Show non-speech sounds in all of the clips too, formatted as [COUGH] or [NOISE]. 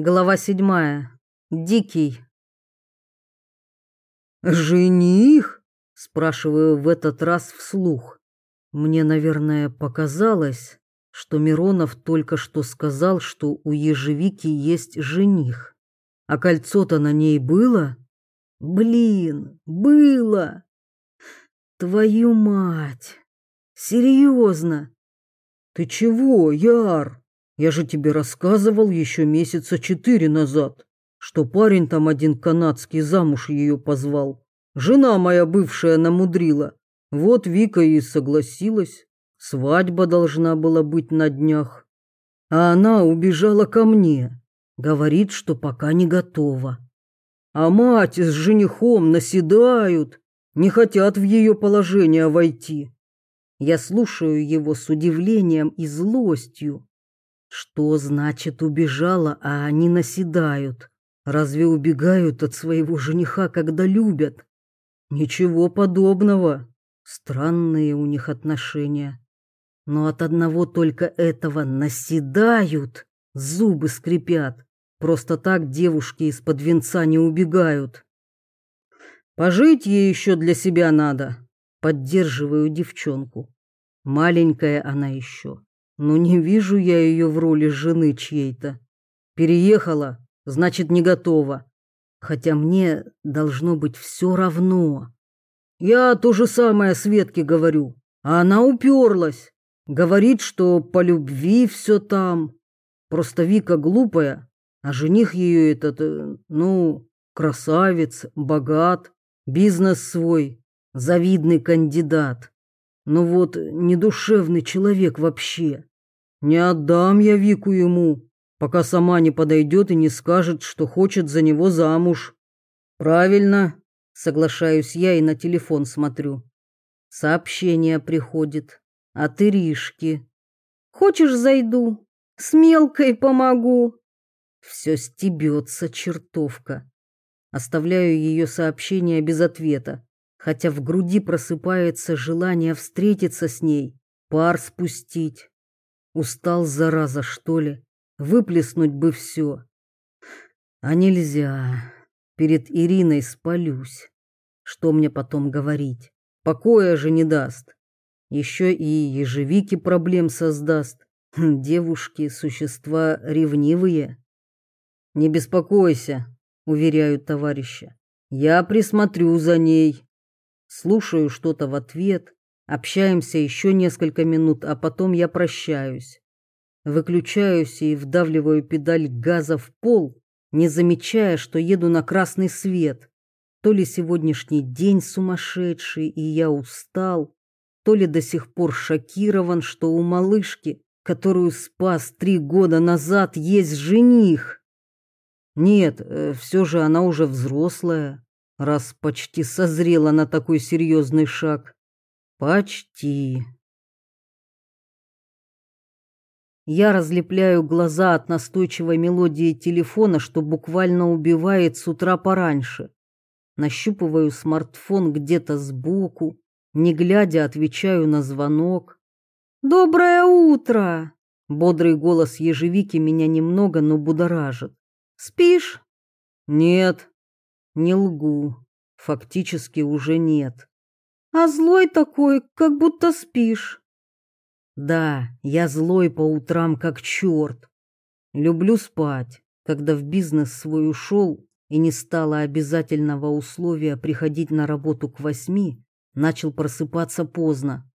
Глава седьмая. Дикий. «Жених?» — спрашиваю в этот раз вслух. Мне, наверное, показалось, что Миронов только что сказал, что у ежевики есть жених. А кольцо-то на ней было? Блин, было! Твою мать! Серьезно? Ты чего, Яр? Я же тебе рассказывал еще месяца четыре назад, что парень там один канадский замуж ее позвал. Жена моя бывшая намудрила. Вот Вика и согласилась. Свадьба должна была быть на днях. А она убежала ко мне. Говорит, что пока не готова. А мать с женихом наседают, не хотят в ее положение войти. Я слушаю его с удивлением и злостью. Что значит убежала, а они наседают? Разве убегают от своего жениха, когда любят? Ничего подобного. Странные у них отношения. Но от одного только этого наседают, зубы скрипят. Просто так девушки из-под венца не убегают. Пожить ей еще для себя надо. Поддерживаю девчонку. Маленькая она еще. Но не вижу я ее в роли жены чьей-то. Переехала, значит, не готова. Хотя мне должно быть все равно. Я то же самое Светке говорю, а она уперлась. Говорит, что по любви все там. Просто Вика глупая, а жених ее этот, э, ну, красавец, богат, бизнес свой, завидный кандидат. Но вот недушевный человек вообще. Не отдам я Вику ему, пока сама не подойдет и не скажет, что хочет за него замуж. Правильно, соглашаюсь я и на телефон смотрю. Сообщение приходит от Иришки. Хочешь, зайду? С мелкой помогу. Все стебется чертовка. Оставляю ее сообщение без ответа, хотя в груди просыпается желание встретиться с ней, пар спустить. Устал, зараза, что ли? Выплеснуть бы все. А нельзя. Перед Ириной спалюсь. Что мне потом говорить? Покоя же не даст. Еще и ежевики проблем создаст. Хм, девушки – существа ревнивые. Не беспокойся, уверяют товарища. Я присмотрю за ней. Слушаю что-то в ответ, Общаемся еще несколько минут, а потом я прощаюсь. Выключаюсь и вдавливаю педаль газа в пол, не замечая, что еду на красный свет. То ли сегодняшний день сумасшедший, и я устал, то ли до сих пор шокирован, что у малышки, которую спас три года назад, есть жених. Нет, э, все же она уже взрослая, раз почти созрела на такой серьезный шаг. Почти. Я разлепляю глаза от настойчивой мелодии телефона, что буквально убивает с утра пораньше. Нащупываю смартфон где-то сбоку, не глядя отвечаю на звонок. «Доброе утро!» Бодрый голос ежевики меня немного, но будоражит. «Спишь?» «Нет». Не лгу. Фактически уже нет а злой такой, как будто спишь. Да, я злой по утрам, как черт. Люблю спать, когда в бизнес свой ушел и не стало обязательного условия приходить на работу к восьми, начал просыпаться поздно.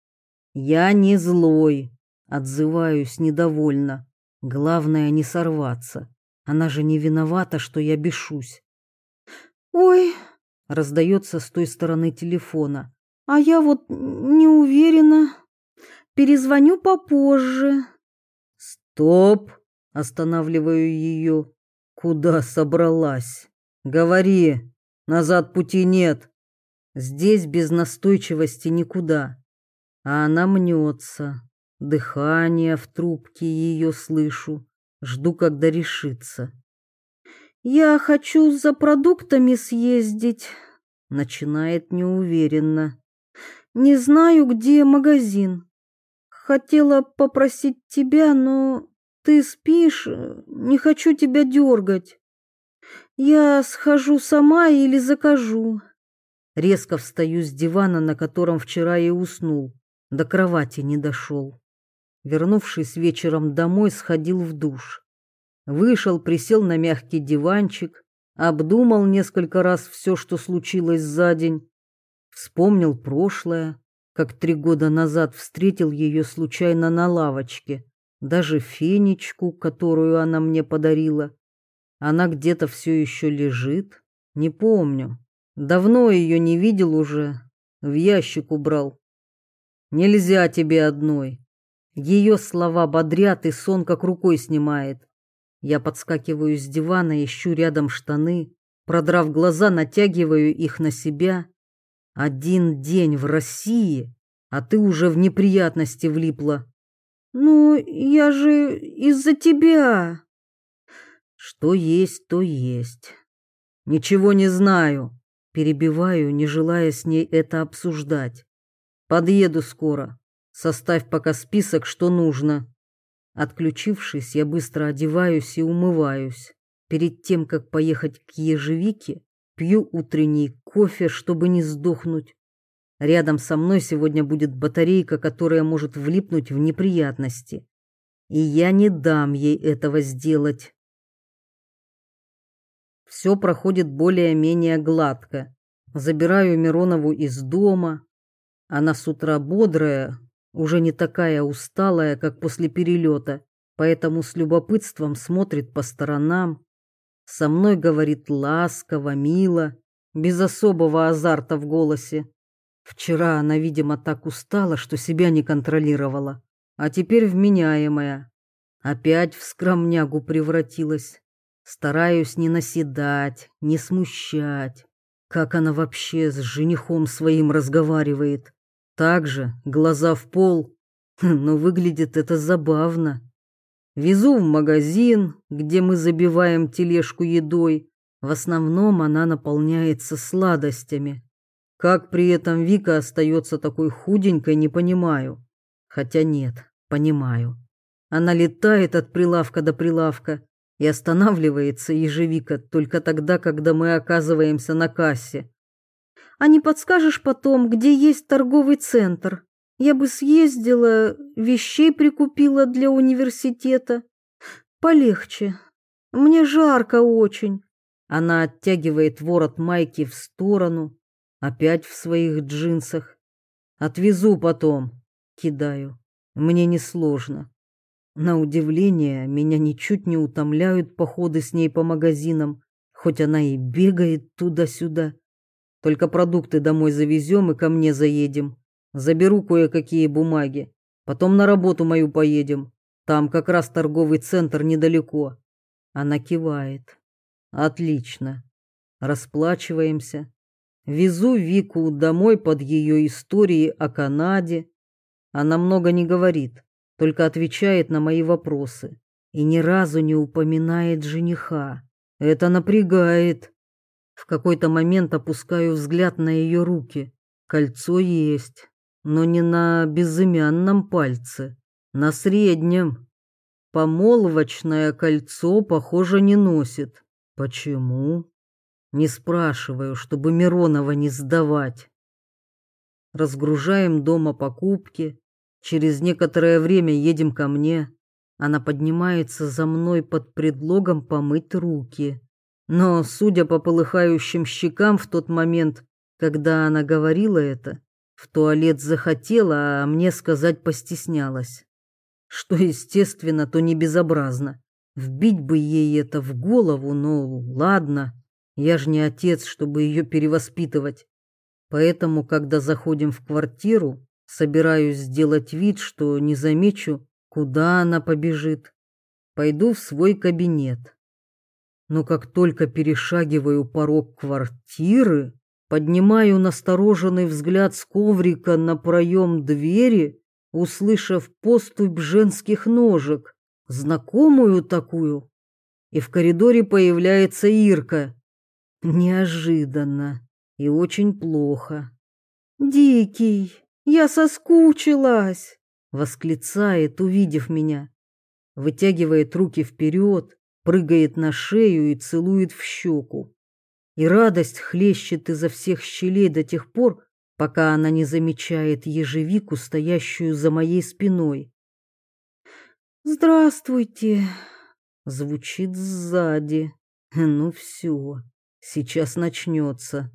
Я не злой, отзываюсь недовольно. Главное не сорваться. Она же не виновата, что я бешусь. Ой, раздается с той стороны телефона. А я вот не уверена. Перезвоню попозже. Стоп, останавливаю ее. Куда собралась? Говори, назад пути нет. Здесь без настойчивости никуда. А она мнется. Дыхание в трубке ее слышу. Жду, когда решится. Я хочу за продуктами съездить. Начинает неуверенно. Не знаю, где магазин. Хотела попросить тебя, но Ты спишь? Не хочу тебя дергать. Я схожу сама или закажу. Резко встаю с дивана, на котором вчера и уснул. До кровати не дошел. Вернувшись вечером домой, сходил в душ. Вышел, присел на мягкий диванчик, обдумал несколько раз все, что случилось за день. Вспомнил прошлое, как три года назад встретил ее случайно на лавочке. Даже фенечку, которую она мне подарила. Она где-то все еще лежит. Не помню. Давно ее не видел уже. В ящик убрал. Нельзя тебе одной. Ее слова бодрят, и сон как рукой снимает. Я подскакиваю с дивана, ищу рядом штаны, продрав глаза, натягиваю их на себя. Один день в России, а ты уже в неприятности влипла. Ну, я же из-за тебя. Что есть, то есть. Ничего не знаю. Перебиваю, не желая с ней это обсуждать. Подъеду скоро. Составь пока список, что нужно. Отключившись, я быстро одеваюсь и умываюсь. Перед тем, как поехать к ежевике, пью утренний кофе, чтобы не сдохнуть. Рядом со мной сегодня будет батарейка, которая может влипнуть в неприятности. И я не дам ей этого сделать. Все проходит более-менее гладко. Забираю Миронову из дома. Она с утра бодрая, уже не такая усталая, как после перелета, поэтому с любопытством смотрит по сторонам. Со мной говорит ласково, мило, без особого азарта в голосе. Вчера она, видимо, так устала, что себя не контролировала, а теперь вменяемая. Опять в скромнягу превратилась. Стараюсь не наседать, не смущать. Как она вообще с женихом своим разговаривает? Также глаза в пол, [LAUGHS] но выглядит это забавно. Везу в магазин, где мы забиваем тележку едой. В основном она наполняется сладостями. Как при этом Вика остается такой худенькой, не понимаю. Хотя нет, понимаю. Она летает от прилавка до прилавка и останавливается ежевика только тогда, когда мы оказываемся на кассе. А не подскажешь потом, где есть торговый центр? Я бы съездила, вещей прикупила для университета. Полегче. Мне жарко очень. Она оттягивает ворот майки в сторону, опять в своих джинсах. Отвезу потом, кидаю. Мне несложно. На удивление, меня ничуть не утомляют походы с ней по магазинам, хоть она и бегает туда-сюда. Только продукты домой завезем и ко мне заедем. Заберу кое-какие бумаги. Потом на работу мою поедем. Там как раз торговый центр недалеко. Она кивает. Отлично. Расплачиваемся. Везу Вику домой под ее истории о Канаде. Она много не говорит, только отвечает на мои вопросы и ни разу не упоминает жениха. Это напрягает. В какой-то момент опускаю взгляд на ее руки. Кольцо есть, но не на безымянном пальце, на среднем. Помолвочное кольцо, похоже, не носит. Почему? Не спрашиваю, чтобы Миронова не сдавать. Разгружаем дома покупки. Через некоторое время едем ко мне. Она поднимается за мной под предлогом помыть руки. Но, судя по полыхающим щекам в тот момент, когда она говорила это, в туалет захотела, а мне сказать постеснялась. Что, естественно, то не безобразно. Вбить бы ей это в голову, но ладно, я же не отец, чтобы ее перевоспитывать. Поэтому, когда заходим в квартиру, собираюсь сделать вид, что не замечу, куда она побежит. Пойду в свой кабинет но как только перешагиваю порог квартиры, поднимаю настороженный взгляд с коврика на проем двери, услышав поступь женских ножек, знакомую такую, и в коридоре появляется Ирка. Неожиданно и очень плохо. «Дикий, я соскучилась!» — восклицает, увидев меня. вытягивает руки вперед, прыгает на шею и целует в щеку. И радость хлещет изо всех щелей до тех пор, пока она не замечает ежевику, стоящую за моей спиной. «Здравствуйте!» Звучит сзади. Ну все, сейчас начнется.